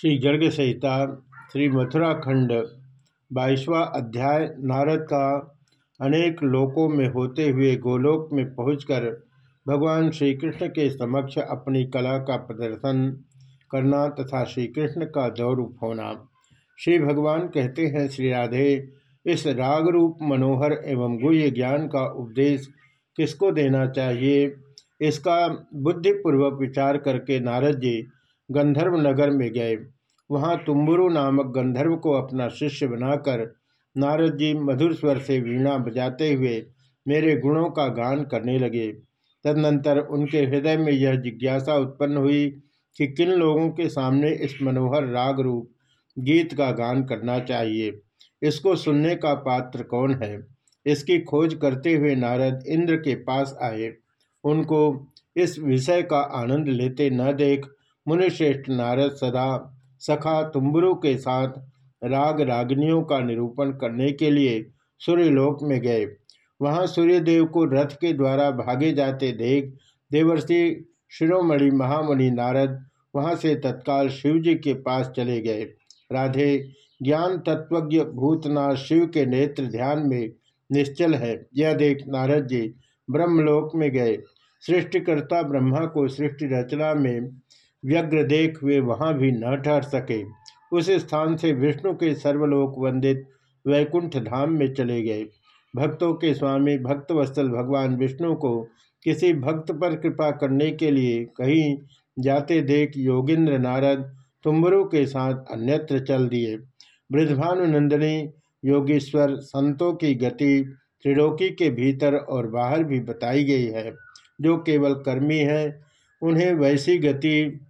श्री गर्ग संहिता, श्री मथुराखंड बाईसवा अध्याय, नारद का अनेक लोकों में होते हुए गोलोक में पहुंचकर भगवान श्री कृष्ण के समक्ष अपनी कला का प्रदर्शन करना तथा श्री कृष्ण का दौरूप होना। श्री भगवान कहते हैं, श्री राधे, इस राग रूप मनोहर एवं गुह्य ज्ञान का उपदेश किसको देना चाहिए? इसका बुद्धिपूर्वक विचार करके नारद जी गंधर्व नगर में गए। वहाँ तुम्बुरु नामक गंधर्व को अपना शिष्य बनाकर नारद जी मधुर स्वर से वीणा बजाते हुए मेरे गुणों का गान करने लगे। तदनंतर उनके हृदय में यह जिज्ञासा उत्पन्न हुई कि किन लोगों के सामने इस मनोहर राग रूप गीत का गान करना चाहिए? इसको सुनने का पात्र कौन है? इसकी खोज करते हुए नारद इंद्र के पास आए। उनको इस विषय का आनंद लेते न देख मुनिश्रेष्ठ नारद सदा सखा तुम्बुरु के साथ राग रागनियों का निरूपण करने के लिए सूर्यलोक में गए। वहाँ सूर्यदेव को रथ के द्वारा भागे जाते देख देवर्षि शिरोमणि महामुनि नारद वहाँ से तत्काल शिवजी के पास चले गए। राधे, ज्ञान तत्वज्ञ भूतनाथ शिव के नेत्र ध्यान में निश्चल है। यह देख नारद जी ब्रह्मलोक में गए। सृष्टिकर्ता ब्रह्मा को सृष्टि रचना में व्यग्र देख वे वहाँ भी न ठहर सके। उस स्थान से विष्णु के सर्वलोक वंदित वैकुंठ धाम में चले गए। भक्तों के स्वामी, भक्तवत्सल भगवान विष्णु को किसी भक्त पर कृपा करने के लिए कहीं जाते देख योगिंद्र नारद तुम्बरु के साथ अन्यत्र चल दिए। बृद्धभानुनंदनी योगेश्वर, संतों की गति, त्रिलोकी के भीतर और बाहर भी बताई गई है। जो केवल कर्मी है, उन्हें वैसी गति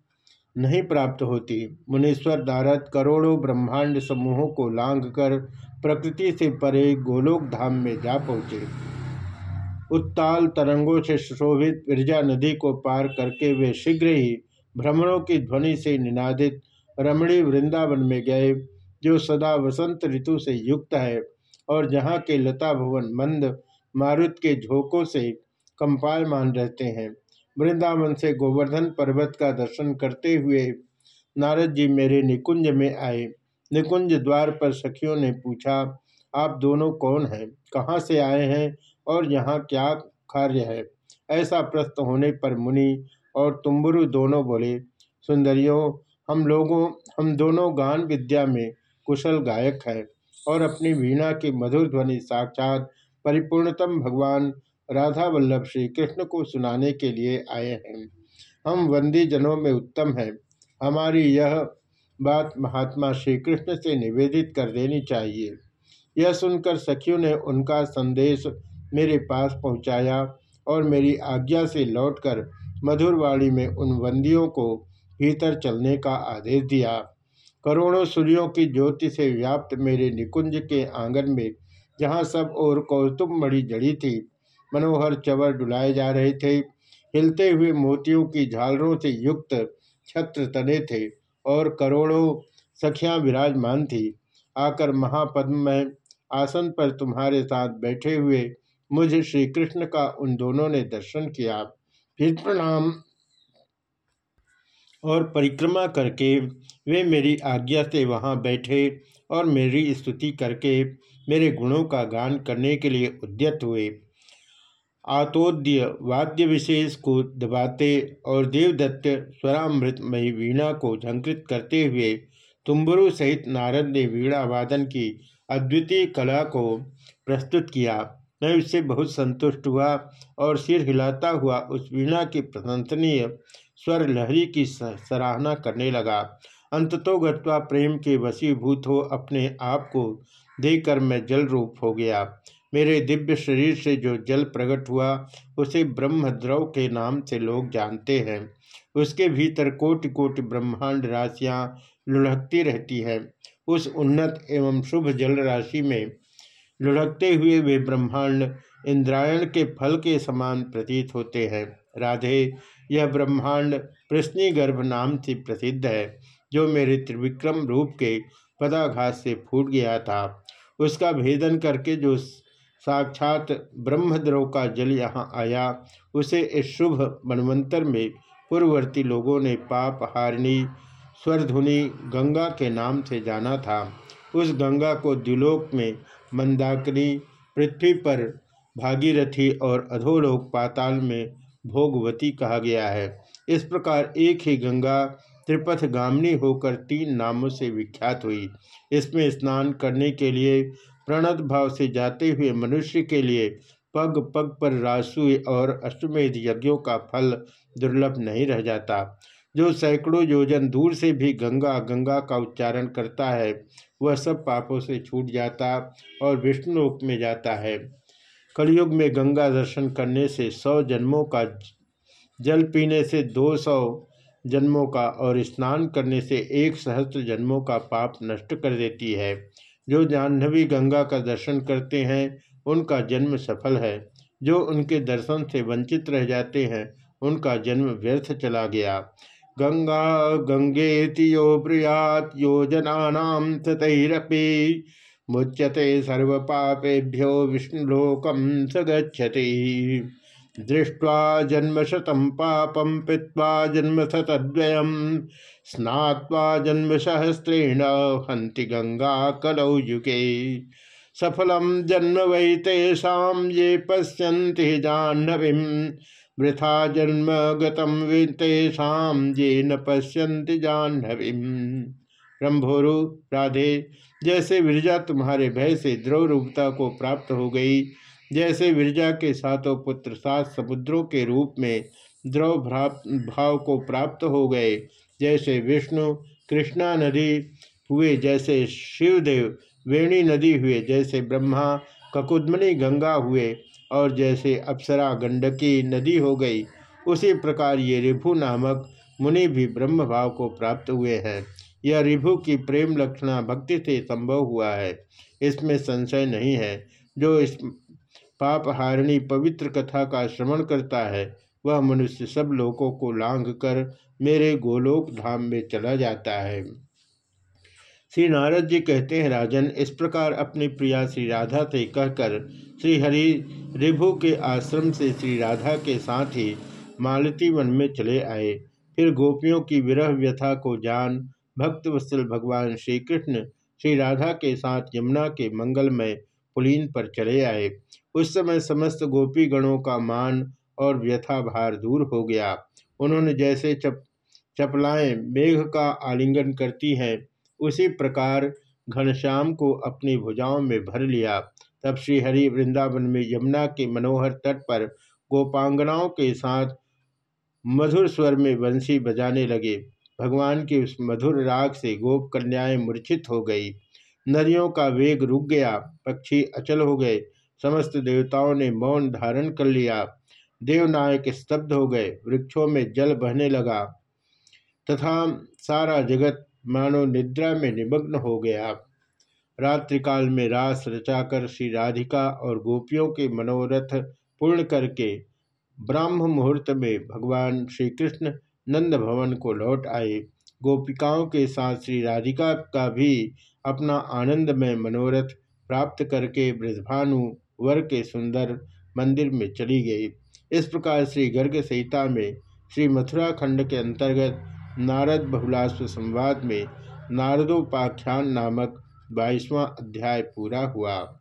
नहीं प्राप्त होती। मुनीश्वर नारद करोड़ों ब्रह्मांड समूहों को लांग कर प्रकृति से परे गोलोक धाम में जा पहुँचे। उत्ताल तरंगों से सुशोभित विरजा नदी को पार करके वे शीघ्र ही भ्रमणों की ध्वनि से निनादित रमणी वृंदावन में गए, जो सदा वसंत ऋतु से युक्त है और जहाँ के लता भवन मंद मारुत के झोंकों से कंपायमान रहते हैं। वृंदावन से गोवर्धन पर्वत का दर्शन करते हुए नारद जी मेरे निकुंज में आए। निकुंज द्वार पर सखियों ने पूछा, आप दोनों कौन हैं? कहाँ से आए हैं? और यहाँ क्या कार्य है? ऐसा प्रश्न होने पर मुनि और तुम्बुरु दोनों बोले, सुंदरियों, हम लोगों, हम दोनों गान विद्या में कुशल गायक हैं और अपनी वीणा की मधुर ध्वनि साक्षात परिपूर्णतम भगवान राधा वल्लभ श्री कृष्ण को सुनाने के लिए आए हैं। हम वंदी जनों में उत्तम हैं। हमारी यह बात महात्मा श्री कृष्ण से निवेदित कर देनी चाहिए। यह सुनकर सखियों ने उनका संदेश मेरे पास पहुँचाया और मेरी आज्ञा से लौटकर मधुरवाणी में उन वंदियों को भीतर चलने का आदेश दिया। करोड़ों सूर्यों की ज्योति से व्याप्त मेरे निकुंज के आँगन में, जहाँ सब और कौतुक मणि जड़ी थी मनोहर चवर डुलाए जा रहे थे। हिलते हुए मोतियों की झालरों से युक्त छत्र तने थे और करोड़ों सखियाँ विराजमान थी। आकर महापद्म में आसन पर तुम्हारे साथ बैठे हुए मुझे श्री कृष्ण का उन दोनों ने दर्शन किया। फिर प्रणाम और परिक्रमा करके वे मेरी आज्ञा से वहाँ बैठे और मेरी स्तुति करके मेरे गुणों का गान करने के लिए उद्यत हुए। आतोद्य वाद्य विशेष को दबाते और देवदत्त स्वरामृतमयी वीणा को झंकृत करते हुए तुम्बुरु सहित नारद ने वीणा वादन की अद्वितीय कला को प्रस्तुत किया। मैं उससे बहुत संतुष्ट हुआ और सिर हिलाता हुआ उस वीणा की प्रशंसनीय स्वर लहरी की सराहना करने लगा। अंततो गत्वा प्रेम के वशीभूत हो अपने आप को देकर मैं जल रूप हो गया। मेरे दिव्य शरीर से जो जल प्रकट हुआ, उसे ब्रह्मद्रव के नाम से लोग जानते हैं। उसके भीतर कोटि कोटि ब्रह्मांड राशियाँ लुढ़कती रहती हैं। उस उन्नत एवं शुभ जल राशि में लुढ़कते हुए वे ब्रह्मांड इंद्रायण के फल के समान प्रतीत होते हैं। राधे, यह ब्रह्मांड प्रश्नी गर्भ नाम से प्रसिद्ध है, जो मेरे त्रिविक्रम रूप के पदाघात से फूट गया था। उसका भेदन करके जो साक्षात ब्रह्मद्रव का जल यहाँ आया। उसे इस शुभ मनवंतर में पूर्ववर्ती लोगों ने पाप हारिणी स्वरधुनि गंगा के नाम से जाना था। उस गंगा को द्विलोक में मंदाकिनी, पृथ्वी पर भागीरथी और अधोलोक पाताल में भोगवती कहा गया है। इस प्रकार एक ही गंगा त्रिपथ गामनी होकर तीन नामों से विख्यात हुई। इसमें स्नान करने के लिए प्रणत भाव से जाते हुए मनुष्य के लिए पग पग पर रासु और अश्वमेध यज्ञों का फल दुर्लभ नहीं रह जाता। जो सैकड़ों योजन दूर से भी गंगा गंगा का उच्चारण करता है, वह सब पापों से छूट जाता और विष्णुलोक में जाता है। कलयुग में गंगा दर्शन करने से सौ जन्मों का जल पीने से दो सौ जन्मों का और स्नान करने से एक सहस्त्र जन्मों का पाप नष्ट कर देती है। जो जाह्नवी गंगा का दर्शन करते हैं, उनका जन्म सफल है। जो उनके दर्शन से वंचित रह जाते हैं, उनका जन्म व्यर्थ चला गया। गंगा गंगेति यो ब्रुयात योजना ततरपी, मुच्यते सर्व पापेभ्यो स गति दृष्ट्वा जन्मशतम पापम पीवा जन्मशतद्वयम् स्नात्वा जन्मसहस्रेण गंगा कलौ युगे। सफलम जन्म वै तेषा ये पश्यन्ति जाह्नवीं, वृथा जन्म तेषा ये न पश्यन्ति जाह्नवीं। रंभोरु, राधे, जैसे विरजा तुम्हारे भय से द्रव रूपता को प्राप्त हो गई जैसे विरजा के सातों पुत्र सात समुद्रों के रूप में द्रव भाव को प्राप्त हो गए। जैसे विष्णु, कृष्णा नदी हुए, जैसे शिवदेव, वेणी नदी हुए, जैसे ब्रह्मा ककुदमनी गंगा हुए और जैसे अप्सरा गंडकी नदी हो गई। उसी प्रकार ये रिभु नामक मुनि भी ब्रह्म भाव को प्राप्त हुए हैं। यह रिभु की प्रेम लक्षणा भक्ति से संभव हुआ है। इसमें संशय नहीं है। जो इस पापहारिणी पवित्र कथा का श्रवण करता है। वह मनुष्य सब लोगों को लांघ कर मेरे गोलोक धाम में चला जाता है। श्री नारद जी कहते हैं, राजन, इस प्रकार अपनी प्रिया श्री राधा से कहकर श्री हरि रिभु के आश्रम से श्री राधा के साथ ही मालती वन में चले आए। फिर गोपियों की विरह व्यथा को जान भक्त वत्सल भगवान श्री कृष्ण श्री राधा के साथ यमुना के मंगलमय पुलीन पर चले आए। उस समय समस्त गोपी गणों का मान और व्यथा भार दूर हो गया। उन्होंने जैसे चप, चपलाएँ मेघ का आलिंगन करती हैं, उसी प्रकार घनश्याम को अपनी भुजाओं में भर लिया। तब श्रीहरि वृंदावन में यमुना के मनोहर तट पर गोपांगनाओं के साथ मधुर स्वर में बंसी बजाने लगे। भगवान के उस मधुर राग से गोप कन्याएँ मूर्छित हो गई। नदियों का वेग रुक गया, पक्षी अचल हो गए। समस्त देवताओं ने मौन धारण कर लिया। देवनायक स्तब्ध हो गए। वृक्षों में जल बहने लगा तथा सारा जगत मानो निद्रा में निमग्न हो गया। रात्रिकाल में रास रचाकर श्री राधिका और गोपियों के मनोरथ पूर्ण करके ब्राह्म मुहूर्त में भगवान श्री कृष्ण नंद भवन को लौट आए। गोपिकाओं के साथ श्री राधिका का भी अपना आनंदमय मनोरथ प्राप्त करके ब्रजभानु वर के सुंदर मंदिर में चली गई। इस प्रकार श्री गर्ग सहिता में श्री मथुरा खंड के अंतर्गत नारद बहुलाश्व संवाद में नारदोपाख्यान नामक बाईसवां अध्याय पूरा हुआ।